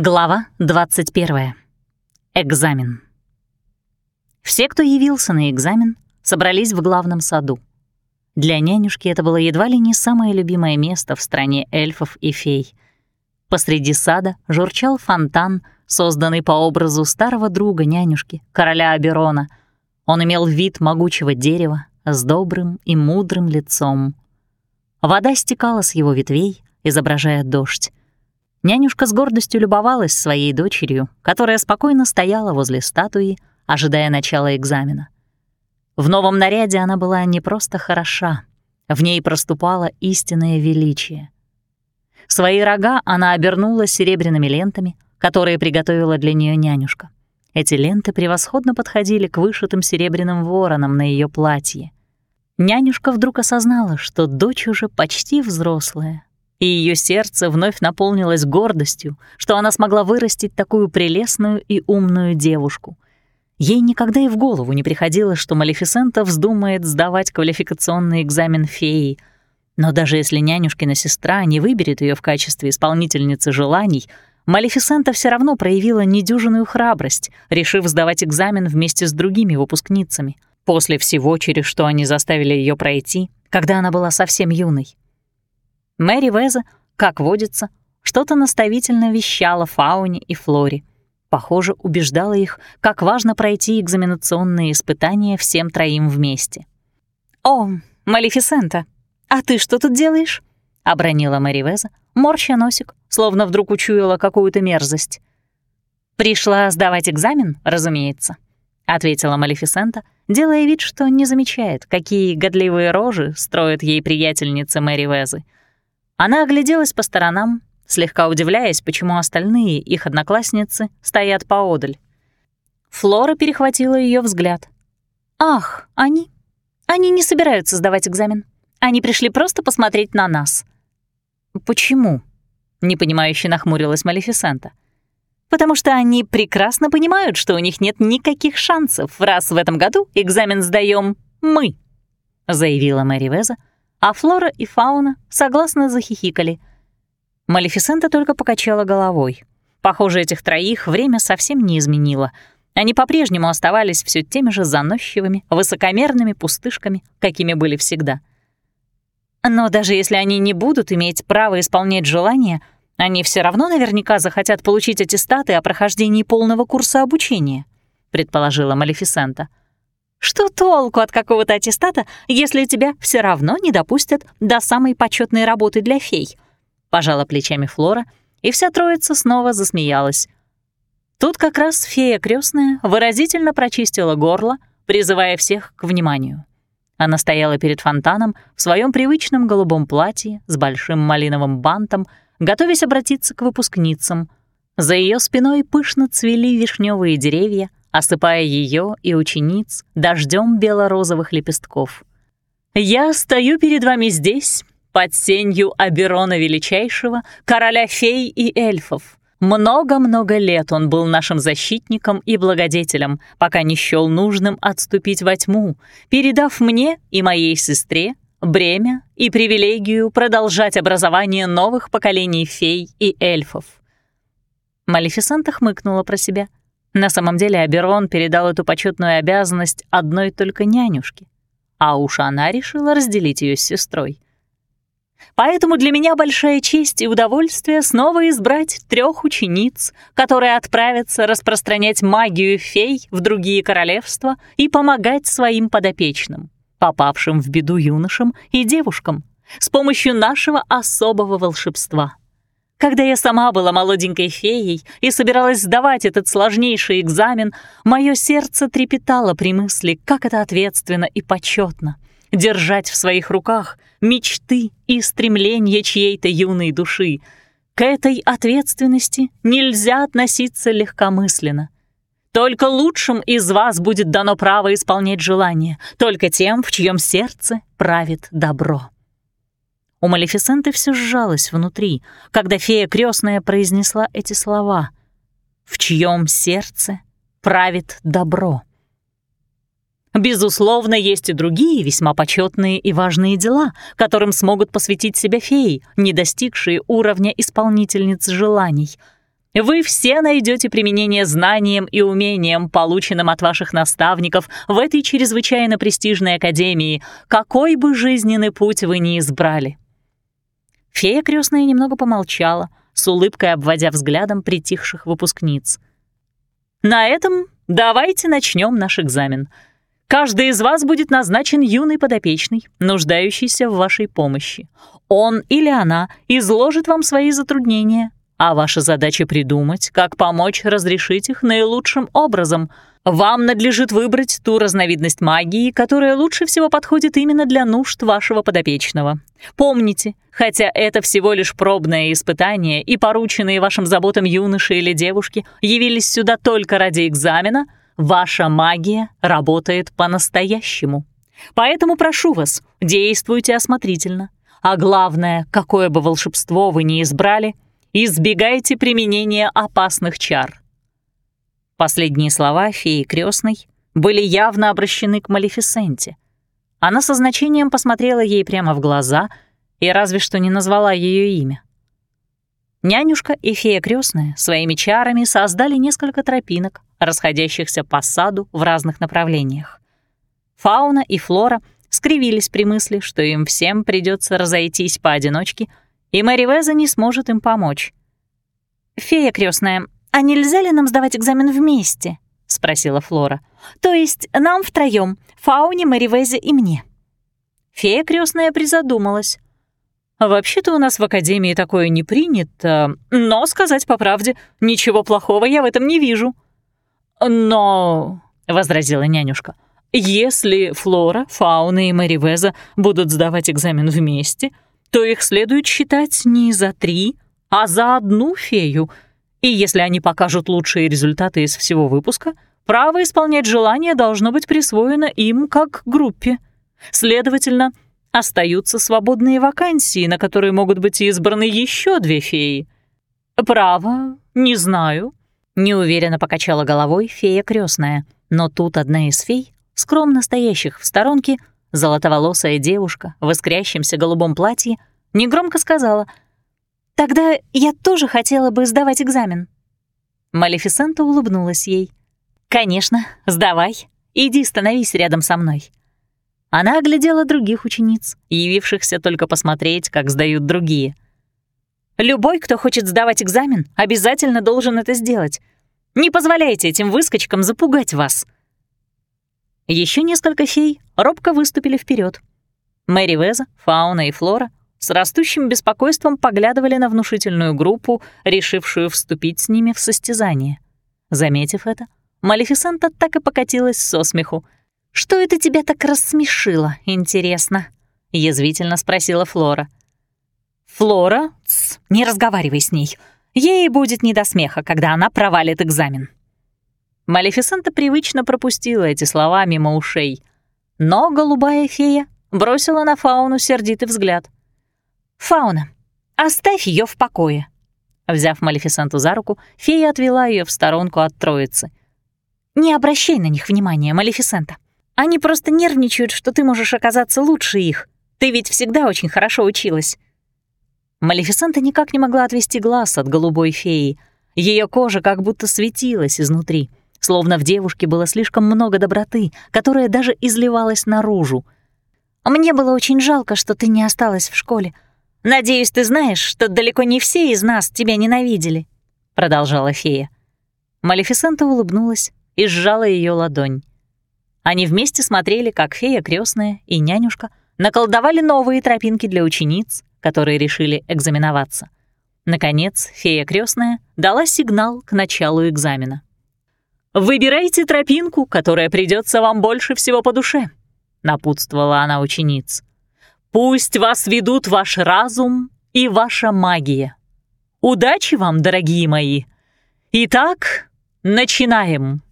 Глава 21. Экзамен. Все, кто явился на экзамен, собрались в главном саду. Для нянюшки это было едва ли не самое любимое место в стране эльфов и фей. Посреди сада журчал фонтан, созданный по образу старого друга нянюшки, короля Аберона. Он имел вид могучего дерева с добрым и мудрым лицом. Вода стекала с его ветвей, изображая дождь. Нянюшка с гордостью любовалась своей дочерью, которая спокойно стояла возле статуи, ожидая начала экзамена. В новом наряде она была не просто хороша, в ней проступало истинное величие. Свои рога она обернула серебряными лентами, которые приготовила для нее нянюшка. Эти ленты превосходно подходили к вышитым серебряным воронам на ее платье. Нянюшка вдруг осознала, что дочь уже почти взрослая, и ее сердце вновь наполнилось гордостью, что она смогла вырастить такую прелестную и умную девушку. Ей никогда и в голову не приходило, что Малефисента вздумает сдавать квалификационный экзамен феи. Но даже если нянюшкина сестра не выберет ее в качестве исполнительницы желаний, Малефисента все равно проявила недюжинную храбрость, решив сдавать экзамен вместе с другими выпускницами, после всего, через что они заставили ее пройти, когда она была совсем юной. Мэри Веза, как водится, что-то наставительно вещала Фауне и Флоре. Похоже, убеждала их, как важно пройти экзаменационные испытания всем троим вместе. «О, Малефисента, а ты что тут делаешь?» — обронила Мэри Веза, морща носик, словно вдруг учуяла какую-то мерзость. «Пришла сдавать экзамен, разумеется», — ответила Малефисента, делая вид, что не замечает, какие годливые рожи строят ей приятельница Мэри Везы — она огляделась по сторонам, слегка удивляясь, почему остальные их одноклассницы стоят поодаль. Флора перехватила ее взгляд. «Ах, они? Они не собираются сдавать экзамен. Они пришли просто посмотреть на нас». «Почему?» — непонимающе нахмурилась Малефисента. «Потому что они прекрасно понимают, что у них нет никаких шансов, раз в этом году экзамен сдаем мы», — заявила Мэри Веза, а Флора и Фауна согласно захихикали. Малефисента только покачала головой. Похоже, этих троих время совсем не изменило. Они по-прежнему оставались все теми же заносчивыми, высокомерными пустышками, какими были всегда. Но даже если они не будут иметь права исполнять желания, они все равно наверняка захотят получить аттестаты о прохождении полного курса обучения, предположила Малефисента. Что толку от какого-то аттестата, если тебя все равно не допустят до самой почетной работы для фей? Пожала плечами Флора, и вся троица снова засмеялась. Тут как раз фея крестная выразительно прочистила горло, призывая всех к вниманию. Она стояла перед фонтаном в своем привычном голубом платье с большим малиновым бантом, готовясь обратиться к выпускницам. За ее спиной пышно цвели вишневые деревья, осыпая ее и учениц дождем бело-розовых лепестков. «Я стою перед вами здесь, под сенью Аберона Величайшего, короля фей и эльфов. Много-много лет он был нашим защитником и благодетелем, пока не счёл нужным отступить во тьму, передав мне и моей сестре бремя и привилегию продолжать образование новых поколений фей и эльфов». Малефисента хмыкнула про себя — на самом деле Аберон передал эту почетную обязанность одной только нянюшке, а уж она решила разделить ее с сестрой. Поэтому для меня большая честь и удовольствие снова избрать трех учениц, которые отправятся распространять магию фей в другие королевства и помогать своим подопечным, попавшим в беду юношам и девушкам, с помощью нашего особого волшебства — когда я сама была молоденькой феей и собиралась сдавать этот сложнейший экзамен, мое сердце трепетало при мысли, как это ответственно и почетно — держать в своих руках мечты и стремления чьей-то юной души. К этой ответственности нельзя относиться легкомысленно. Только лучшим из вас будет дано право исполнять желания, только тем, в чьем сердце правит добро. У Малефисенты все сжалось внутри, когда фея крестная произнесла эти слова. «В чьем сердце правит добро». Безусловно, есть и другие весьма почетные и важные дела, которым смогут посвятить себя феи, не достигшие уровня исполнительниц желаний. Вы все найдете применение знаниям и умениям, полученным от ваших наставников в этой чрезвычайно престижной академии, какой бы жизненный путь вы ни избрали. Фея крестная немного помолчала, с улыбкой обводя взглядом притихших выпускниц. «На этом давайте начнем наш экзамен. Каждый из вас будет назначен юный подопечный, нуждающийся в вашей помощи. Он или она изложит вам свои затруднения, а ваша задача придумать, как помочь разрешить их наилучшим образом. Вам надлежит выбрать ту разновидность магии, которая лучше всего подходит именно для нужд вашего подопечного. Помните, хотя это всего лишь пробное испытание, и порученные вашим заботам юноши или девушки явились сюда только ради экзамена, ваша магия работает по-настоящему. Поэтому прошу вас, действуйте осмотрительно. А главное, какое бы волшебство вы ни избрали — Избегайте применения опасных чар. Последние слова феи крестной были явно обращены к Малефисенте. Она со значением посмотрела ей прямо в глаза и разве что не назвала ее имя. Нянюшка и фея крестная своими чарами создали несколько тропинок, расходящихся по саду в разных направлениях. Фауна и флора скривились при мысли, что им всем придется разойтись поодиночке — и Мэри Веза не сможет им помочь. «Фея крестная, а нельзя ли нам сдавать экзамен вместе?» — спросила Флора. «То есть нам втроем, Фауне, Мэри Везе и мне». Фея крестная призадумалась. «Вообще-то у нас в Академии такое не принято, но, сказать по правде, ничего плохого я в этом не вижу». «Но...» — возразила нянюшка. «Если Флора, Фауна и Мэри Веза будут сдавать экзамен вместе, то их следует считать не за три, а за одну фею. И если они покажут лучшие результаты из всего выпуска, право исполнять желание должно быть присвоено им как группе. Следовательно, остаются свободные вакансии, на которые могут быть избраны еще две феи. Право, не знаю. Неуверенно покачала головой фея крестная, но тут одна из фей, скромно стоящих в сторонке, Золотоволосая девушка в искрящемся голубом платье негромко сказала «Тогда я тоже хотела бы сдавать экзамен». Малефисента улыбнулась ей. «Конечно, сдавай. Иди становись рядом со мной». Она оглядела других учениц, явившихся только посмотреть, как сдают другие. «Любой, кто хочет сдавать экзамен, обязательно должен это сделать. Не позволяйте этим выскочкам запугать вас». Еще несколько фей робко выступили вперед. Мэри Веза, Фауна и Флора с растущим беспокойством поглядывали на внушительную группу, решившую вступить с ними в состязание. Заметив это, Малефисента так и покатилась со смеху. «Что это тебя так рассмешило, интересно?» — язвительно спросила Флора. «Флора? Тс, не разговаривай с ней. Ей будет не до смеха, когда она провалит экзамен». Малефисента привычно пропустила эти слова мимо ушей. Но голубая фея бросила на Фауну сердитый взгляд. «Фауна, оставь ее в покое». Взяв Малефисенту за руку, фея отвела ее в сторонку от троицы. «Не обращай на них внимания, Малефисента. Они просто нервничают, что ты можешь оказаться лучше их. Ты ведь всегда очень хорошо училась». Малефисента никак не могла отвести глаз от голубой феи. Ее кожа как будто светилась изнутри — Словно в девушке было слишком много доброты, которая даже изливалась наружу. «Мне было очень жалко, что ты не осталась в школе. Надеюсь, ты знаешь, что далеко не все из нас тебя ненавидели», — продолжала фея. Малефисента улыбнулась и сжала ее ладонь. Они вместе смотрели, как фея крестная и нянюшка наколдовали новые тропинки для учениц, которые решили экзаменоваться. Наконец, фея крестная дала сигнал к началу экзамена. «Выбирайте тропинку, которая придется вам больше всего по душе», — напутствовала она учениц. «Пусть вас ведут ваш разум и ваша магия. Удачи вам, дорогие мои! Итак, начинаем!»